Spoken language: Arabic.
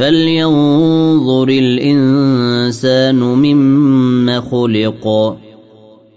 فلينظر الإنسان مما خلق.